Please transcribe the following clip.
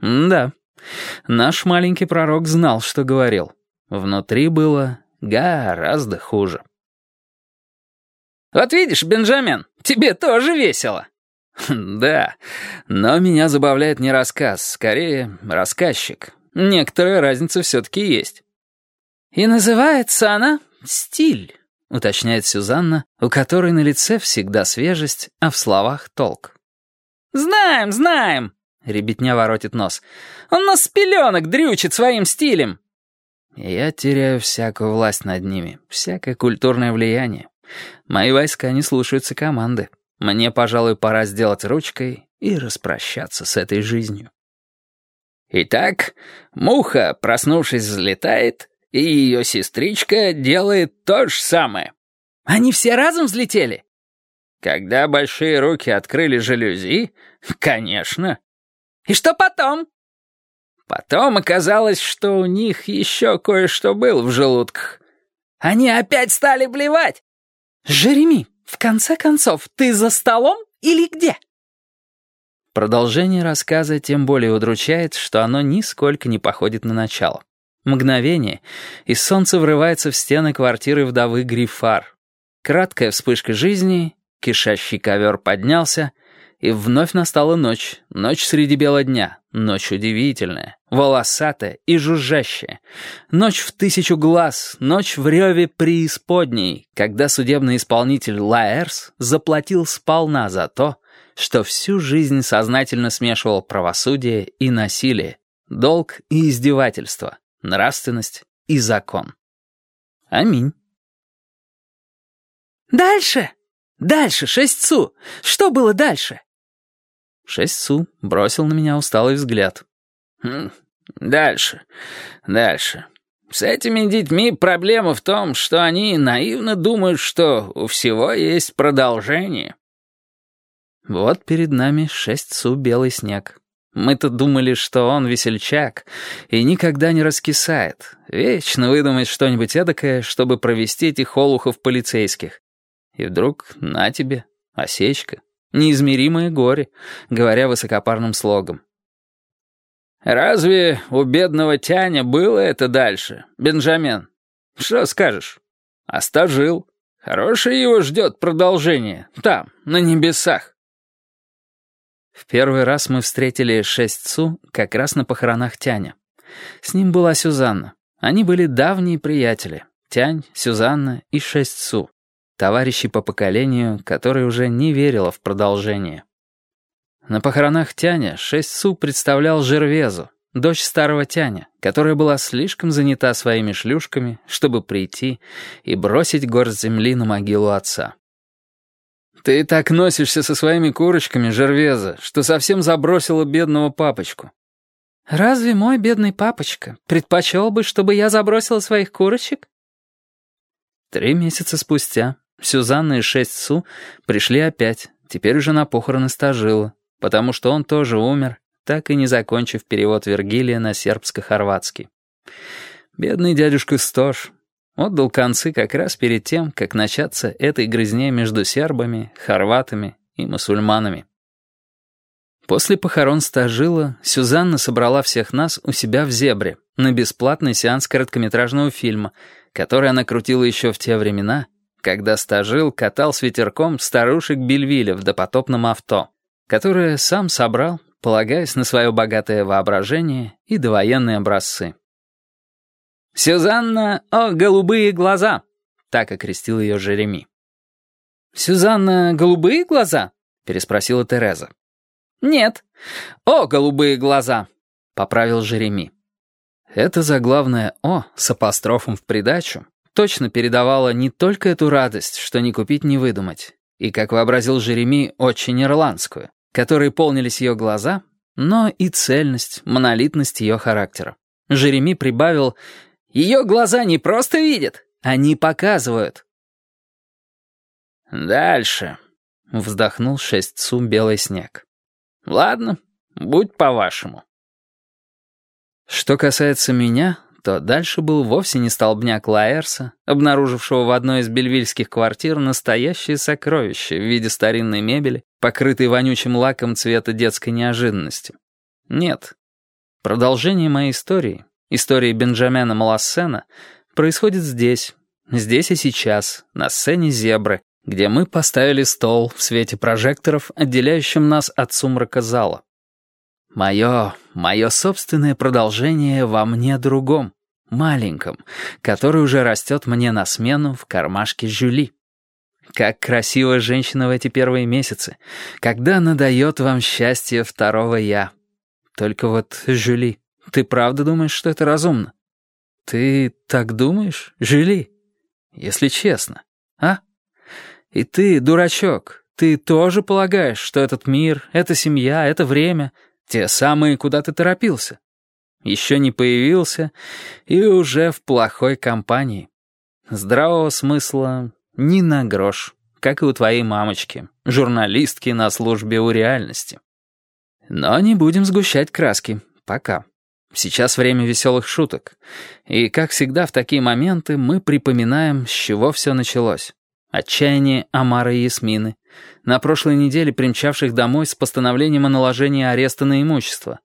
да, наш маленький пророк знал, что говорил. Внутри было гораздо хуже. «Вот видишь, Бенджамин, тебе тоже весело». «Да, но меня забавляет не рассказ, скорее рассказчик. Некоторая разница все-таки есть». «И называется она «Стиль», — уточняет Сюзанна, у которой на лице всегда свежесть, а в словах толк. «Знаем, знаем», — ребятня воротит нос. «Он нас с пеленок дрючит своим стилем». Я теряю всякую власть над ними, всякое культурное влияние. Мои войска не слушаются команды. Мне, пожалуй, пора сделать ручкой и распрощаться с этой жизнью. Итак, муха, проснувшись, взлетает, и ее сестричка делает то же самое. Они все разом взлетели? Когда большие руки открыли жалюзи, конечно. И что потом? Потом оказалось, что у них еще кое-что было в желудках. Они опять стали блевать. Жереми, в конце концов, ты за столом или где? Продолжение рассказа тем более удручает, что оно нисколько не походит на начало. Мгновение, и солнце врывается в стены квартиры вдовы Грифар. Краткая вспышка жизни, кишащий ковер поднялся, и вновь настала ночь, ночь среди бела дня, ночь удивительная, волосатая и жужжащая, ночь в тысячу глаз, ночь в реве преисподней, когда судебный исполнитель Лаэрс заплатил сполна за то, что всю жизнь сознательно смешивал правосудие и насилие, долг и издевательство, нравственность и закон. Аминь. «Дальше! Дальше, шесть су! Что было дальше?» Шесть су бросил на меня усталый взгляд. «Хм, «Дальше, дальше. С этими детьми проблема в том, что они наивно думают, что у всего есть продолжение». Вот перед нами шесть су белый снег. Мы-то думали, что он весельчак и никогда не раскисает. Вечно выдумает что-нибудь эдакое, чтобы провести этих олухов полицейских. И вдруг на тебе осечка, неизмеримое горе, говоря высокопарным слогом. «Разве у бедного Тяня было это дальше, Бенджамен? Что скажешь? Остажил. Хорошее его ждет продолжение, там, на небесах». В первый раз мы встретили шесть Цу как раз на похоронах Тяня. С ним была Сюзанна. Они были давние приятели. Тянь, Сюзанна и шесть Цу. Товарищи по поколению, которые уже не верило в продолжение. На похоронах Тяня шесть Цу представлял Жервезу, дочь старого Тяня, которая была слишком занята своими шлюшками, чтобы прийти и бросить горсть земли на могилу отца. «Ты так носишься со своими курочками, Жервеза, что совсем забросила бедного папочку». «Разве мой бедный папочка предпочел бы, чтобы я забросила своих курочек?» Три месяца спустя Сюзанна и шесть Су пришли опять, теперь уже на похороны стажила, потому что он тоже умер, так и не закончив перевод Вергилия на сербско-хорватский. Бедный дядюшка Стош Отдал концы как раз перед тем, как начаться этой грызне между сербами, хорватами и мусульманами. После похорон Стажила Сюзанна собрала всех нас у себя в «Зебре» на бесплатный сеанс короткометражного фильма, который она крутила еще в те времена, когда Стажил катал с ветерком старушек Бельвиля в допотопном авто, которое сам собрал, полагаясь на свое богатое воображение и довоенные образцы. «Сюзанна, о, голубые глаза!» — так окрестил ее Жереми. «Сюзанна, голубые глаза?» — переспросила Тереза. «Нет. О, голубые глаза!» — поправил Жереми. Это заглавное «о» с апострофом в придачу точно передавало не только эту радость, что не купить, не выдумать, и, как вообразил Жереми, очень ирландскую, которой полнились ее глаза, но и цельность, монолитность ее характера. Жереми прибавил ее глаза не просто видят, они показывают. «Дальше», — вздохнул шесть белый снег. «Ладно, будь по-вашему». Что касается меня, то дальше был вовсе не столбняк Лаэрса, обнаружившего в одной из бельвильских квартир настоящее сокровище в виде старинной мебели, покрытой вонючим лаком цвета детской неожиданности. Нет, Продолжение моей истории, истории Бенджамина Малассена, происходит здесь, здесь и сейчас, на сцене «Зебры», где мы поставили стол в свете прожекторов, отделяющем нас от сумрака зала. Мое, мое собственное продолжение во мне другом, маленьком, который уже растет мне на смену в кармашке Жюли. Как красивая женщина в эти первые месяцы, когда она дает вам счастье второго «я». Только вот, Жюли, ты правда думаешь, что это разумно? Ты так думаешь, Жюли? Если честно, а? И ты, дурачок, ты тоже полагаешь, что этот мир, эта семья, это время — те самые, куда ты торопился. Еще не появился и уже в плохой компании. Здравого смысла ни на грош, как и у твоей мамочки, журналистки на службе у реальности. Но не будем сгущать краски. Пока. Сейчас время веселых шуток. И, как всегда, в такие моменты мы припоминаем, с чего все началось. Отчаяние Амара и Ясмины, на прошлой неделе примчавших домой с постановлением о наложении ареста на имущество.